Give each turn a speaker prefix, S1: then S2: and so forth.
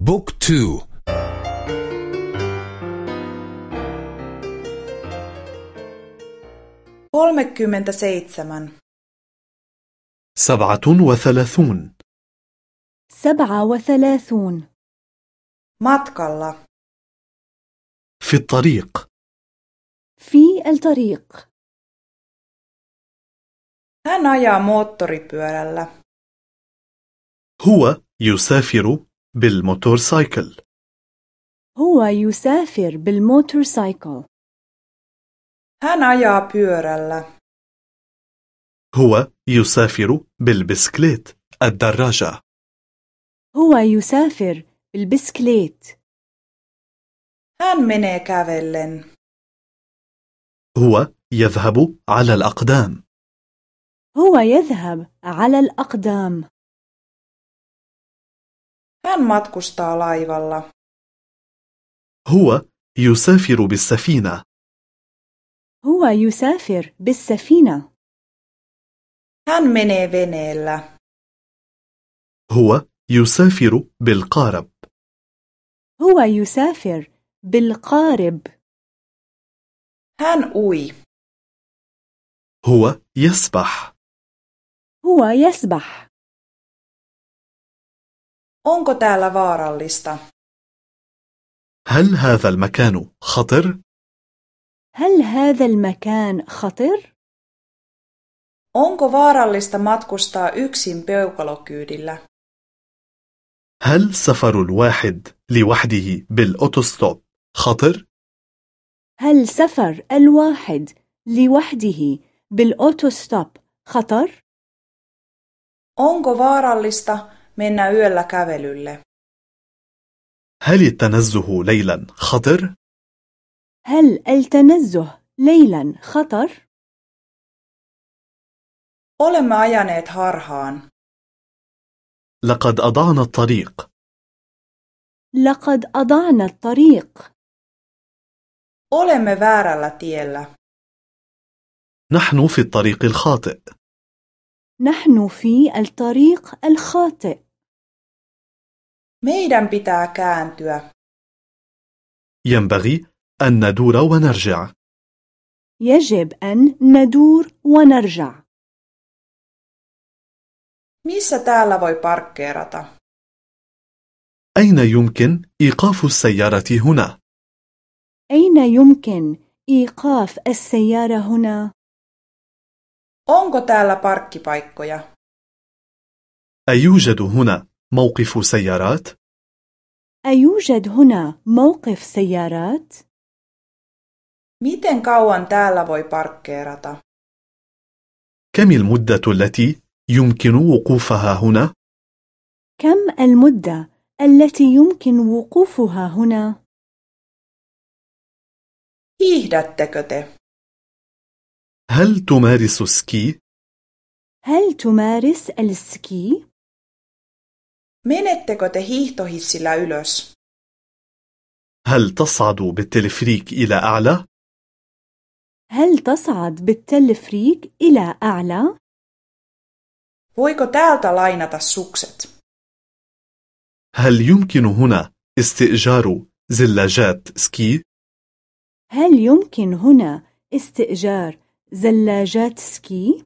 S1: Book two.
S2: Kolmekymmentä seitsemän
S3: سبعة وثلاثون.
S4: سبعة وثلاثون.
S2: Matkalla
S3: في الطريق.
S4: في الطريق.
S2: Hän ajaa moottoripyörällä
S3: هو يسافر بالموتورسايكل.
S4: هو يسافر بالموتورسايكل.
S2: Hän ajaa pyörällä.
S3: هو يسافر بالبسكليت. الدراجة.
S4: هو يسافر بالبسكليت.
S2: Hän menee kävellen.
S3: هو يذهب على الأقدام.
S4: هو يذهب على الأقدام.
S2: Hän matkustaa laivalla.
S3: هو يسافر بالسفينة.
S4: هو يسافر بالسفينة.
S2: hän menee veneellä.
S3: هو يسافر بالقارب.
S4: هو يسافر بالقارب.
S2: hän ui.
S3: هو يسبح.
S4: هو يسبح.
S2: Onko täällä vaarallista
S3: هل هذا المكان خطر؟
S4: هل هذا المكان خطر؟
S2: onko vaarallista matkustaa yksin peukalokyydillä
S3: هل سفر الواحد لوحده بالأوتوستوب خطر؟
S4: هل سفر الواحد لوحده بالأوتوستوب خطر؟
S2: onko vaarallista mennä yöllä kävelylle.
S3: هل التنزه ليلا خطر؟
S4: هل التنزه ليلا خطر؟
S2: olemme ajaneet harhaan.
S3: لقد أضعنا الطريق.
S4: لقد أضعنا الطريق.
S2: Olemme väärällä tiellä.
S3: نحن في الطريق الخاطئ.
S4: نحن في الطريق الخاطئ.
S2: Meidän pitää kääntyä.
S3: ينبغي أن ندور ونرجع.
S4: يجب أن ندور ونرجع.
S2: Missä täällä voi parkkeerata?
S3: أين يمكن إيقاف السيارة هنا؟
S4: أين يمكن إيقاف السيارة هنا؟
S2: onko täällä parkkipaikkoja?
S3: أيوجد هنا؟ موقف سيارات؟
S4: أيوجد هنا موقف سيارات؟
S2: miten kauan täällä voi parkkeerata
S3: كم المدة التي يمكن وقوفها هنا؟
S4: كم المدة التي يمكن وقوفها هنا؟
S2: hiihdättekö te
S3: هل تمارس سكي؟
S4: هل تمارس السكي؟
S2: Menettekö te hiihtohissillä ylös
S3: هل تصعد بالتلفريك إلى أعلى؟
S4: هل تصعد بالتلفريك إلى أعلى؟
S2: voiko täältä lainata sukset
S3: هل يمكن هنا استئجار زلاجات سكي؟
S4: هل يمكن هنا استئجار زلاجات سكي؟